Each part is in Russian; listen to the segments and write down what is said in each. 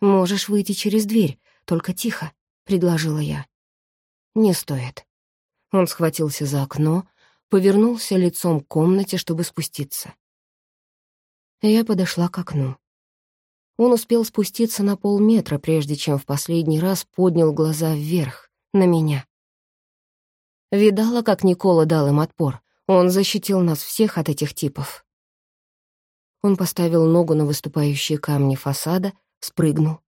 «Можешь выйти через дверь, только тихо», — предложила я. «Не стоит». Он схватился за окно, повернулся лицом к комнате, чтобы спуститься. Я подошла к окну. Он успел спуститься на полметра, прежде чем в последний раз поднял глаза вверх, на меня. Видала, как Никола дал им отпор. Он защитил нас всех от этих типов. Он поставил ногу на выступающие камни фасада, спрыгнул.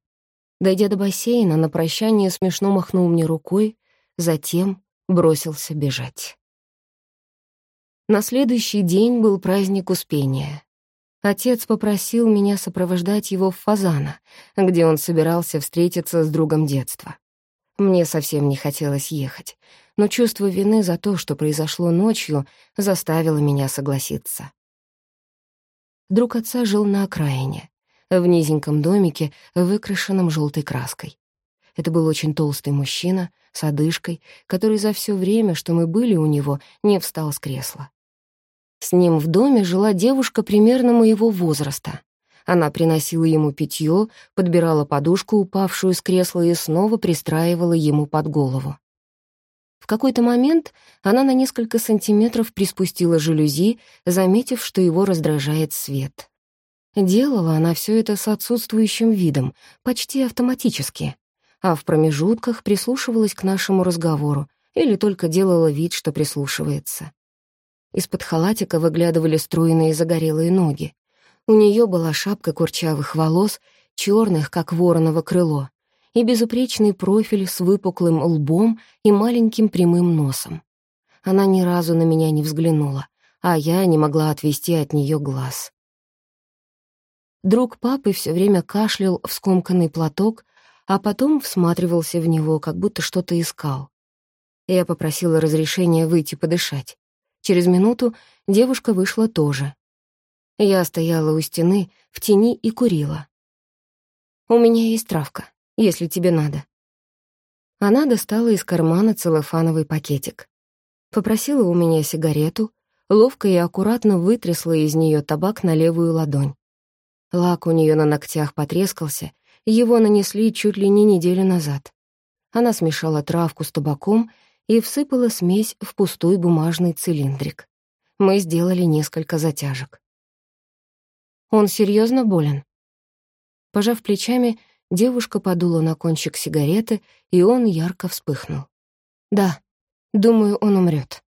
Дойдя до бассейна, на прощание смешно махнул мне рукой, затем бросился бежать. На следующий день был праздник Успения. Отец попросил меня сопровождать его в Фазана, где он собирался встретиться с другом детства. Мне совсем не хотелось ехать, но чувство вины за то, что произошло ночью, заставило меня согласиться. Друг отца жил на окраине, в низеньком домике, выкрашенном желтой краской. Это был очень толстый мужчина с одышкой, который за все время, что мы были у него, не встал с кресла. С ним в доме жила девушка примерно моего возраста. Она приносила ему питье, подбирала подушку, упавшую с кресла, и снова пристраивала ему под голову. В какой-то момент она на несколько сантиметров приспустила жалюзи, заметив, что его раздражает свет. Делала она все это с отсутствующим видом, почти автоматически, а в промежутках прислушивалась к нашему разговору или только делала вид, что прислушивается. Из-под халатика выглядывали стройные загорелые ноги. У нее была шапка курчавых волос, черных, как вороново крыло, и безупречный профиль с выпуклым лбом и маленьким прямым носом. Она ни разу на меня не взглянула, а я не могла отвести от нее глаз. Друг папы все время кашлял в скомканный платок, а потом всматривался в него, как будто что-то искал. Я попросила разрешения выйти подышать. Через минуту девушка вышла тоже. Я стояла у стены, в тени и курила. «У меня есть травка, если тебе надо». Она достала из кармана целлофановый пакетик. Попросила у меня сигарету, ловко и аккуратно вытрясла из нее табак на левую ладонь. Лак у нее на ногтях потрескался, его нанесли чуть ли не неделю назад. Она смешала травку с табаком и всыпала смесь в пустой бумажный цилиндрик. Мы сделали несколько затяжек. «Он серьезно болен?» Пожав плечами, девушка подула на кончик сигареты, и он ярко вспыхнул. «Да, думаю, он умрет.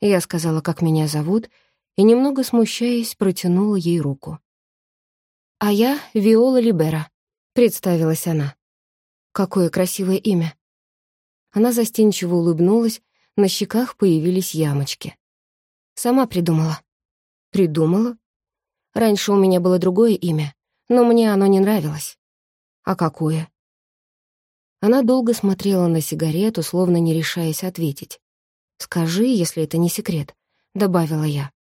Я сказала, как меня зовут, и, немного смущаясь, протянула ей руку. «А я Виола Либера», — представилась она. «Какое красивое имя. Она застенчиво улыбнулась, на щеках появились ямочки. Сама придумала. Придумала? Раньше у меня было другое имя, но мне оно не нравилось. А какое? Она долго смотрела на сигарету, словно не решаясь ответить. «Скажи, если это не секрет», — добавила я.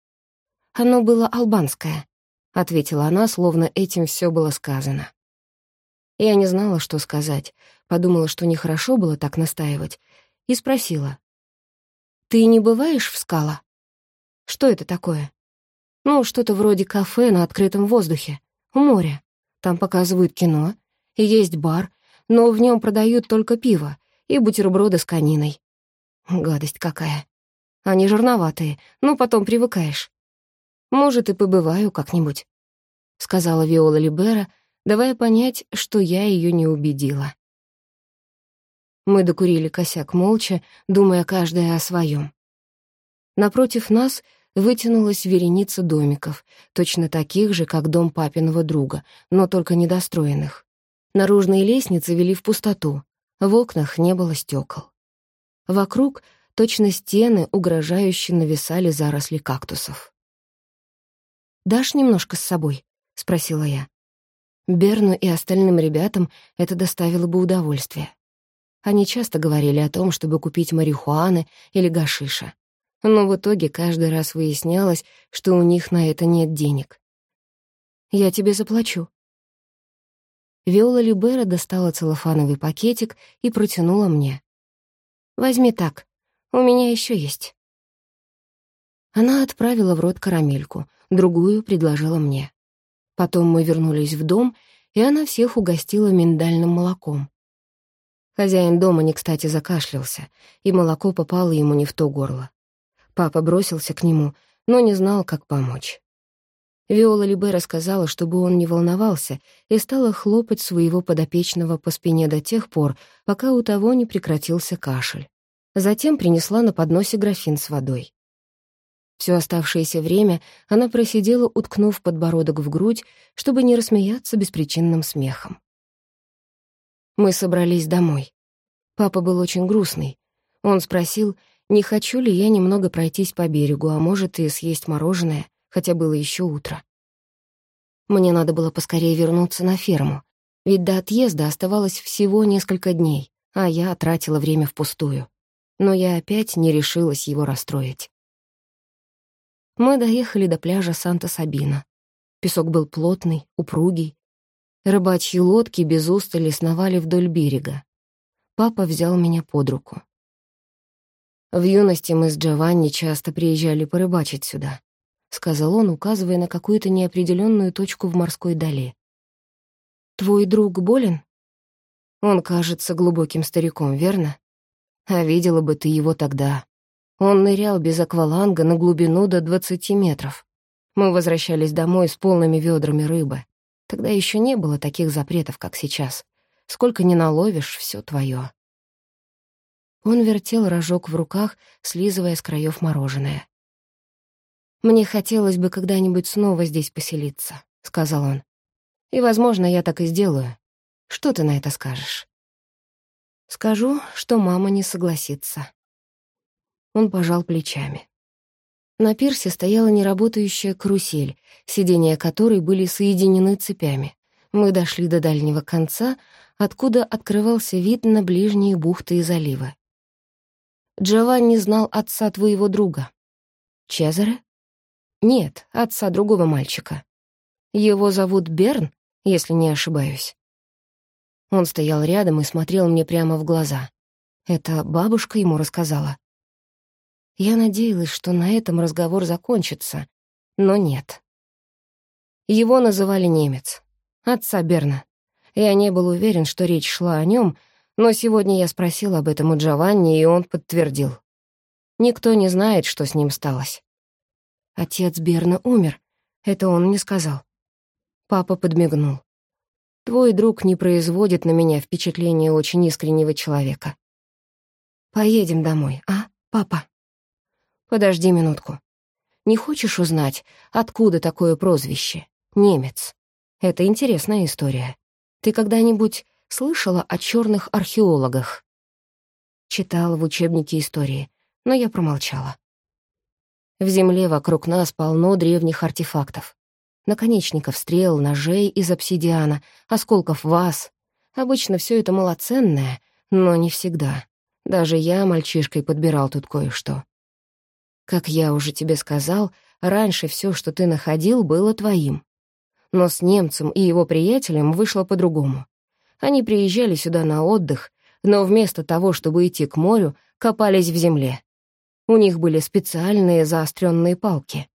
«Оно было албанское», — ответила она, словно этим все было сказано. Я не знала, что сказать, подумала, что нехорошо было так настаивать, и спросила. «Ты не бываешь в скала?» «Что это такое?» «Ну, что-то вроде кафе на открытом воздухе, у моря. Там показывают кино, и есть бар, но в нем продают только пиво и бутерброды с кониной. Гадость какая. Они жирноватые, но потом привыкаешь. Может, и побываю как-нибудь», — сказала Виола Либера, давая понять, что я ее не убедила. Мы докурили косяк молча, думая каждая о своем. Напротив нас вытянулась вереница домиков, точно таких же, как дом папиного друга, но только недостроенных. Наружные лестницы вели в пустоту, в окнах не было стекол. Вокруг точно стены угрожающе нависали заросли кактусов. «Дашь немножко с собой?» — спросила я. Берну и остальным ребятам это доставило бы удовольствие. Они часто говорили о том, чтобы купить марихуаны или гашиша. Но в итоге каждый раз выяснялось, что у них на это нет денег. «Я тебе заплачу». Виола Любера достала целлофановый пакетик и протянула мне. «Возьми так, у меня еще есть». Она отправила в рот карамельку, другую предложила мне. Потом мы вернулись в дом, и она всех угостила миндальным молоком. Хозяин дома не кстати закашлялся, и молоко попало ему не в то горло. Папа бросился к нему, но не знал, как помочь. Виола Либе рассказала, чтобы он не волновался, и стала хлопать своего подопечного по спине до тех пор, пока у того не прекратился кашель. Затем принесла на подносе графин с водой. Все оставшееся время она просидела, уткнув подбородок в грудь, чтобы не рассмеяться беспричинным смехом. Мы собрались домой. Папа был очень грустный. Он спросил, не хочу ли я немного пройтись по берегу, а может и съесть мороженое, хотя было еще утро. Мне надо было поскорее вернуться на ферму, ведь до отъезда оставалось всего несколько дней, а я тратила время впустую. Но я опять не решилась его расстроить. Мы доехали до пляжа Санта-Сабина. Песок был плотный, упругий, Рыбачьи лодки без устали сновали вдоль берега. Папа взял меня под руку. В юности мы с Джованни часто приезжали порыбачить сюда, сказал он, указывая на какую-то неопределенную точку в морской дали. Твой друг болен? Он кажется глубоким стариком, верно? А видела бы ты его тогда. Он нырял без акваланга на глубину до двадцати метров. Мы возвращались домой с полными ведрами рыбы. Тогда еще не было таких запретов, как сейчас. Сколько ни наловишь, все твое. Он вертел рожок в руках, слизывая с краев мороженое. «Мне хотелось бы когда-нибудь снова здесь поселиться», — сказал он. «И, возможно, я так и сделаю. Что ты на это скажешь?» «Скажу, что мама не согласится». Он пожал плечами. На пирсе стояла неработающая карусель, сиденья которой были соединены цепями. Мы дошли до дальнего конца, откуда открывался вид на ближние бухты и заливы. Джованни знал отца твоего друга. Чезаре? Нет, отца другого мальчика. Его зовут Берн, если не ошибаюсь. Он стоял рядом и смотрел мне прямо в глаза. Это бабушка ему рассказала. Я надеялась, что на этом разговор закончится, но нет. Его называли немец, отца Берна. Я не был уверен, что речь шла о нем, но сегодня я спросил об этом у Джованни, и он подтвердил. Никто не знает, что с ним сталось. Отец Берна умер, это он мне сказал. Папа подмигнул. Твой друг не производит на меня впечатление очень искреннего человека. Поедем домой, а, папа? Подожди минутку. Не хочешь узнать, откуда такое прозвище? Немец. Это интересная история. Ты когда-нибудь слышала о черных археологах? Читала в учебнике истории, но я промолчала. В земле вокруг нас полно древних артефактов. Наконечников стрел, ножей из обсидиана, осколков ваз. Обычно все это малоценное, но не всегда. Даже я мальчишкой подбирал тут кое-что. Как я уже тебе сказал, раньше все, что ты находил, было твоим. Но с немцем и его приятелем вышло по-другому. Они приезжали сюда на отдых, но вместо того, чтобы идти к морю, копались в земле. У них были специальные заостренные палки.